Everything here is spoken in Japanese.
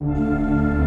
you